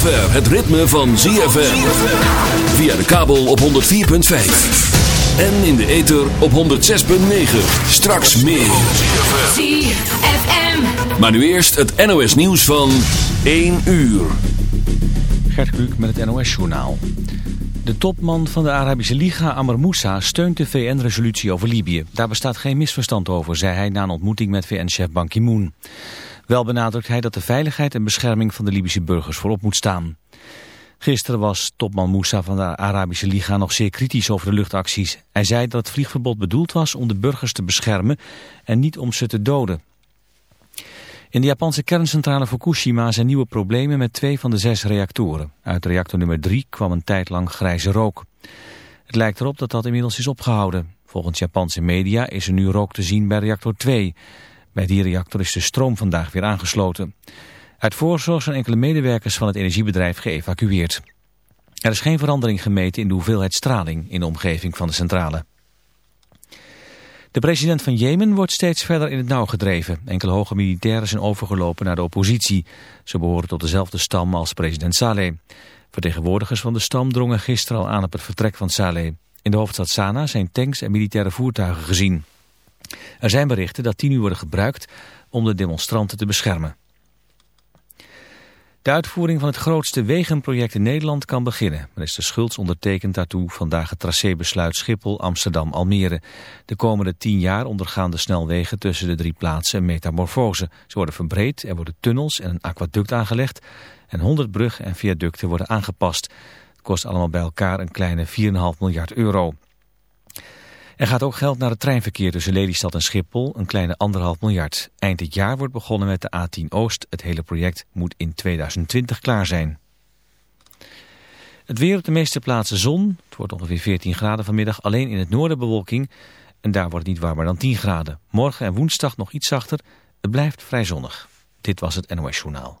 zover het ritme van ZFM. Via de kabel op 104.5. En in de ether op 106.9. Straks meer. ZFM. Maar nu eerst het NOS nieuws van 1 uur. Gert Kluk met het NOS-journaal. De topman van de Arabische Liga, Amr Moussa, steunt de VN-resolutie over Libië. Daar bestaat geen misverstand over, zei hij na een ontmoeting met VN-chef Ban Ki-moon. Wel benadrukt hij dat de veiligheid en bescherming van de Libische burgers voorop moet staan. Gisteren was topman Moussa van de Arabische Liga nog zeer kritisch over de luchtacties. Hij zei dat het vliegverbod bedoeld was om de burgers te beschermen en niet om ze te doden. In de Japanse kerncentrale Fukushima zijn nieuwe problemen met twee van de zes reactoren. Uit reactor nummer 3 kwam een tijd lang grijze rook. Het lijkt erop dat dat inmiddels is opgehouden. Volgens Japanse media is er nu rook te zien bij reactor 2. Bij die reactor is de stroom vandaag weer aangesloten. Uit voorzorg zijn enkele medewerkers van het energiebedrijf geëvacueerd. Er is geen verandering gemeten in de hoeveelheid straling in de omgeving van de centrale. De president van Jemen wordt steeds verder in het nauw gedreven. Enkele hoge militairen zijn overgelopen naar de oppositie. Ze behoren tot dezelfde stam als president Saleh. Vertegenwoordigers van de stam drongen gisteren al aan op het vertrek van Saleh. In de hoofdstad Sanaa zijn tanks en militaire voertuigen gezien. Er zijn berichten dat die nu worden gebruikt om de demonstranten te beschermen. De uitvoering van het grootste wegenproject in Nederland kan beginnen. Minister Schultz ondertekent daartoe vandaag het tracébesluit Schiphol-Amsterdam-Almere. De komende tien jaar ondergaan de snelwegen tussen de drie plaatsen een metamorfose. Ze worden verbreed, er worden tunnels en een aquaduct aangelegd... en 100 bruggen en viaducten worden aangepast. Het kost allemaal bij elkaar een kleine 4,5 miljard euro. Er gaat ook geld naar het treinverkeer tussen Lelystad en Schiphol, een kleine anderhalf miljard. Eind dit jaar wordt begonnen met de A10 Oost. Het hele project moet in 2020 klaar zijn. Het weer op de meeste plaatsen zon. Het wordt ongeveer 14 graden vanmiddag. Alleen in het noorden bewolking. En daar wordt het niet warmer dan 10 graden. Morgen en woensdag nog iets zachter. Het blijft vrij zonnig. Dit was het NOS Journaal.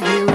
you.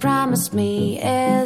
Promised me everything,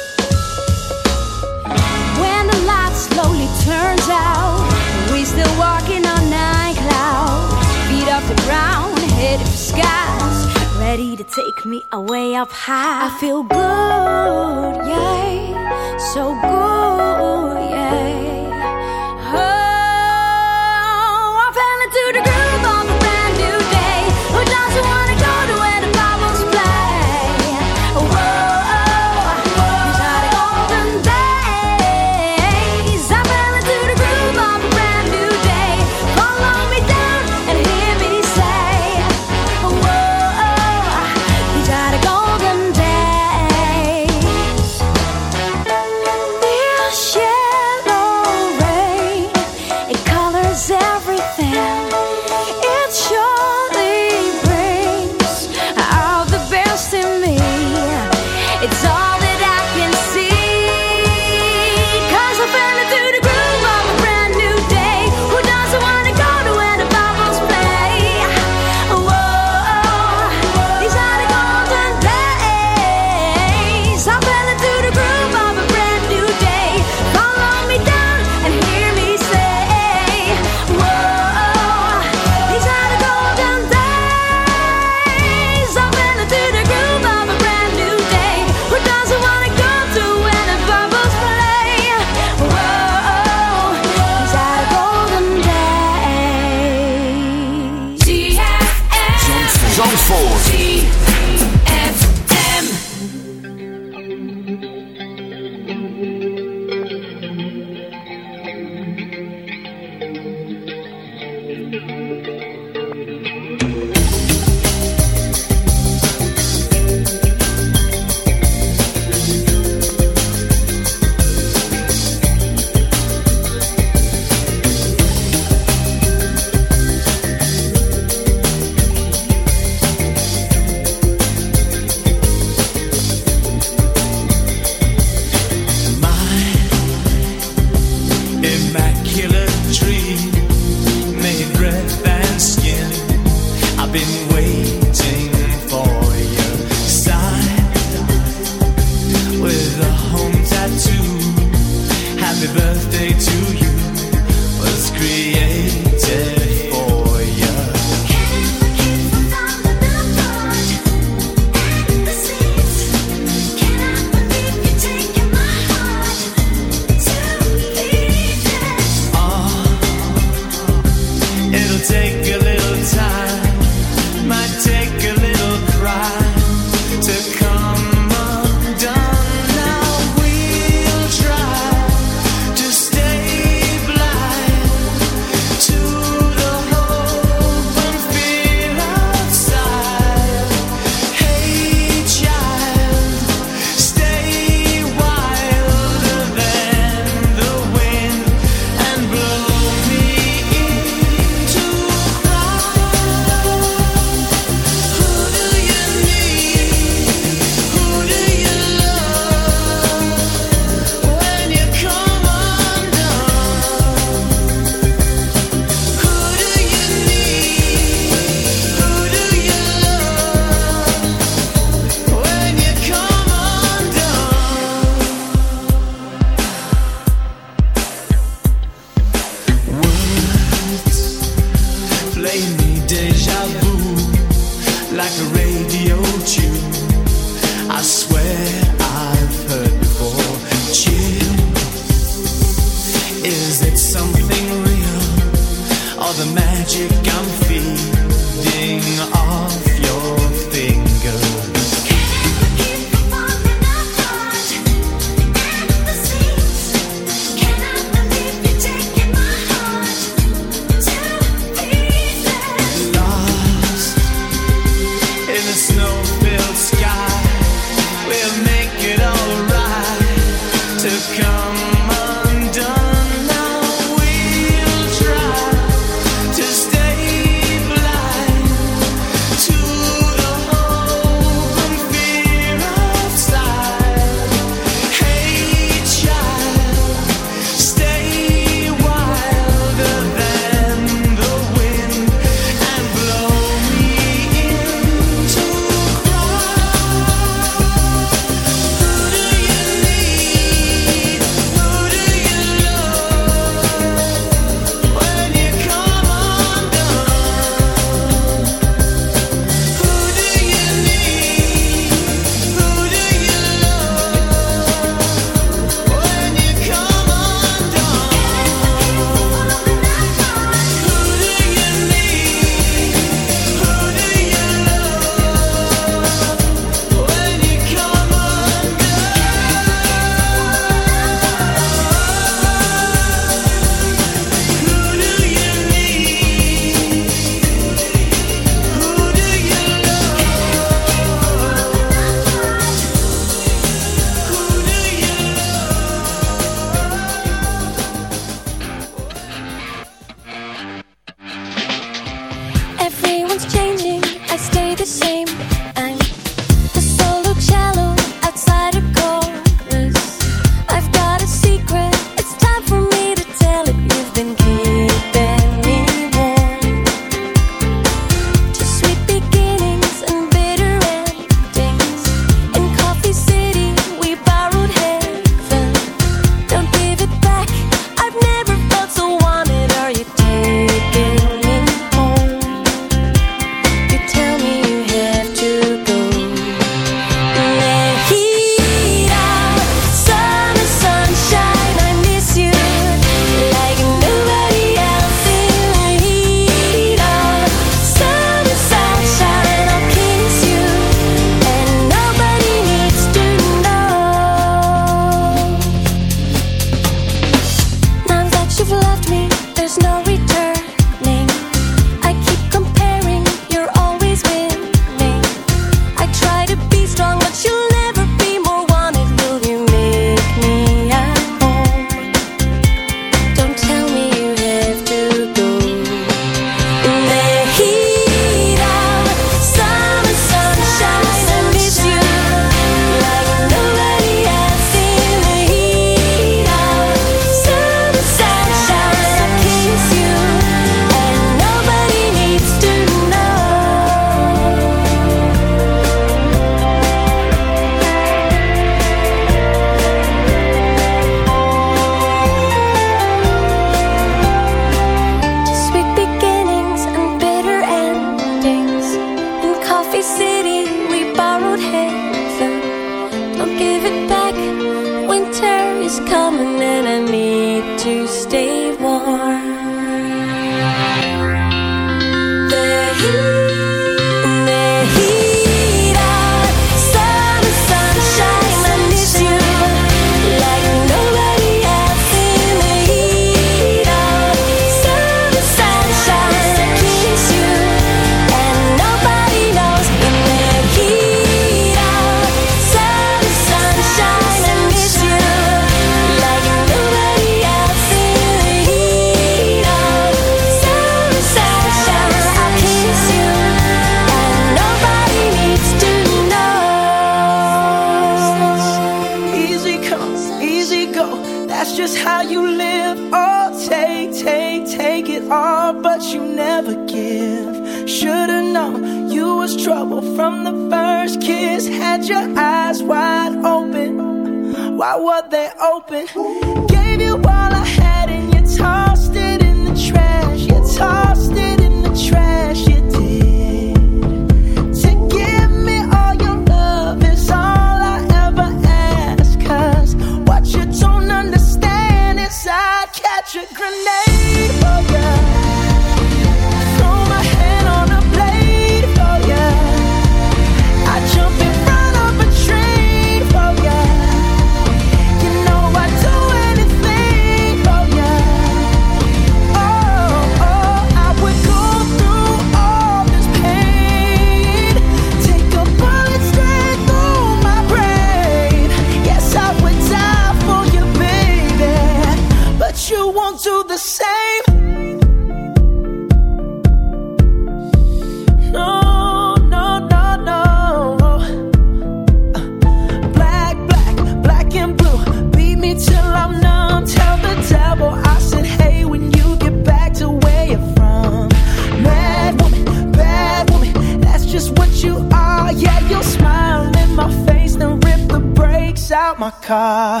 My car.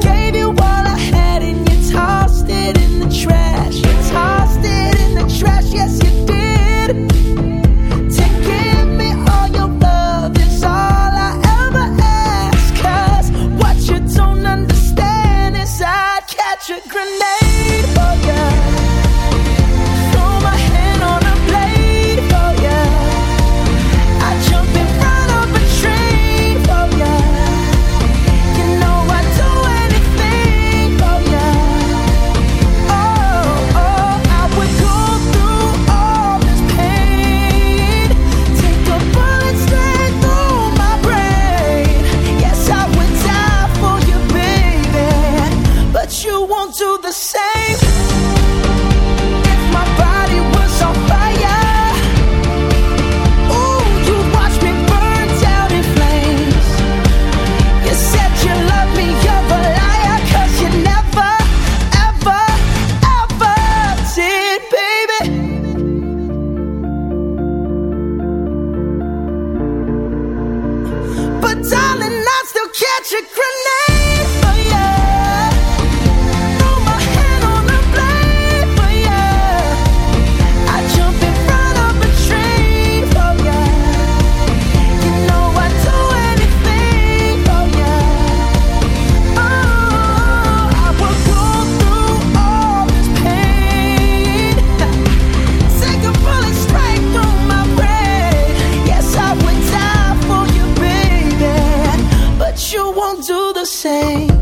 Gave you say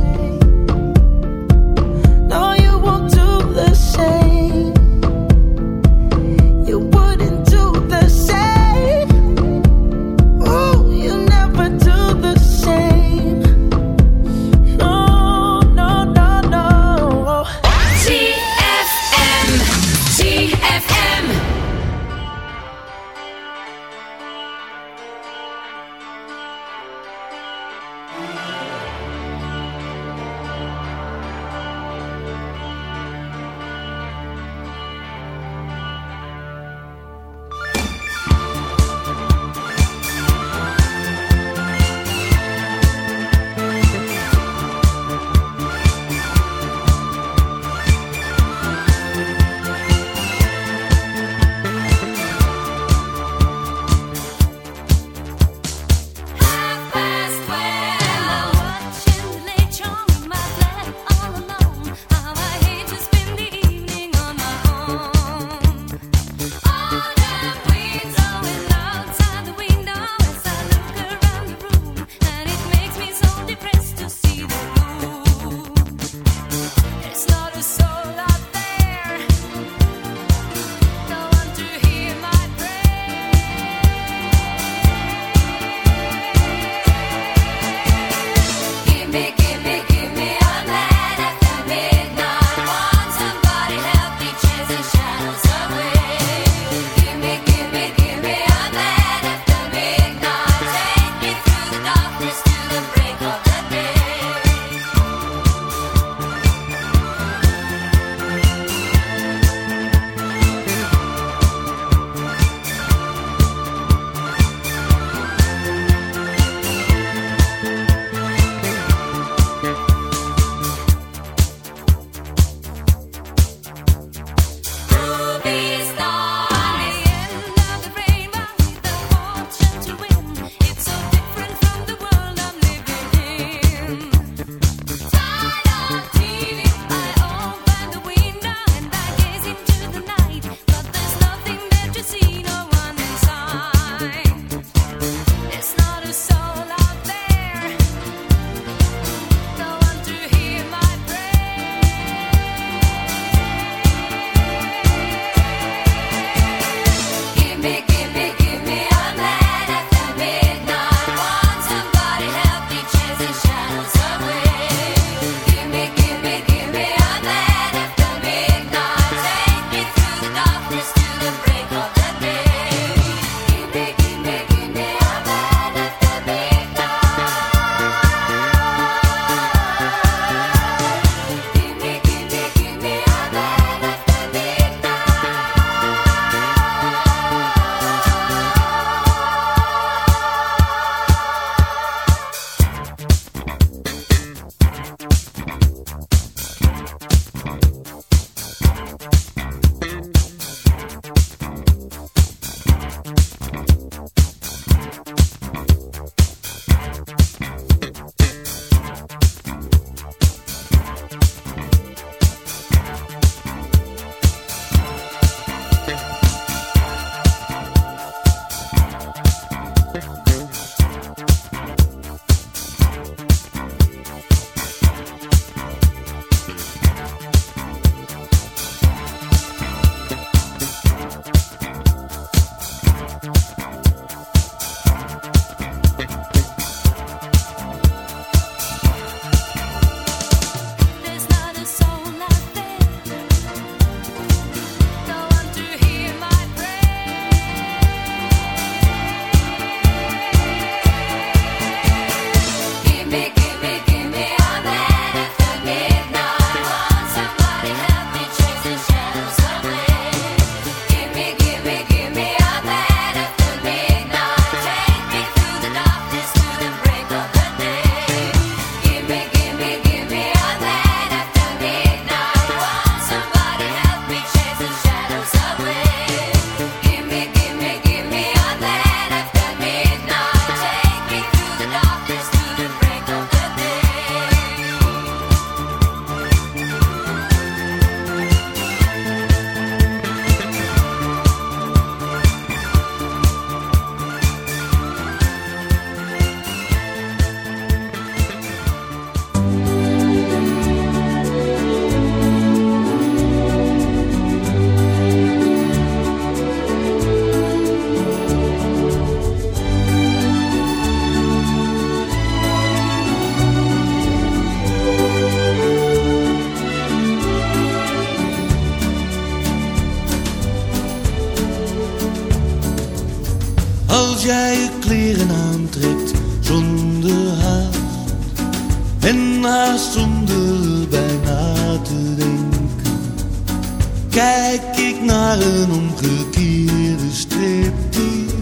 kijk ik naar een omgekeerde striptease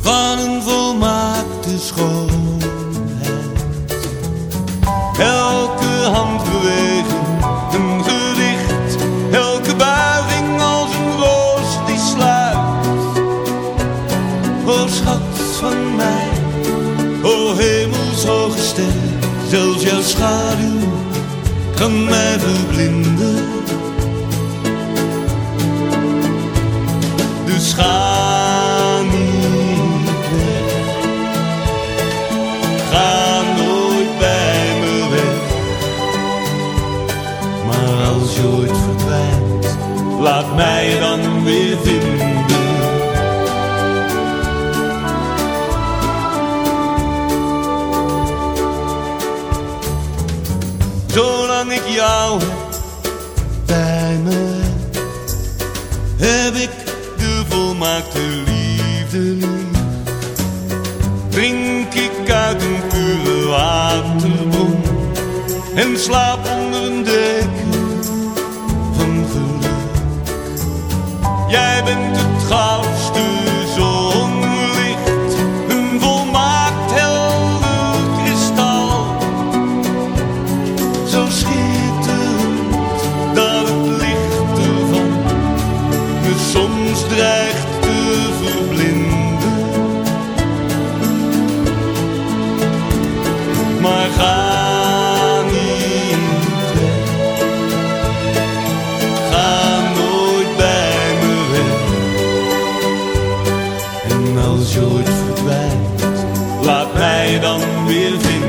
van een volmaakte schoonheid. Elke handbeweging een gedicht, elke buiging als een roos die sluit. O schat van mij, o hemelshoge ster, zelfs jouw schaduw kan mij verblinden. Ga niet ga nooit bij me weg. Maar als je ooit verdwijnt, laat mij dan weer vinden. De volmaakte liefde lief. Drink ik uit een pure waterbron en slaap onder een deken van geluk. Jij bent het goudste laat mij dan weer vinden.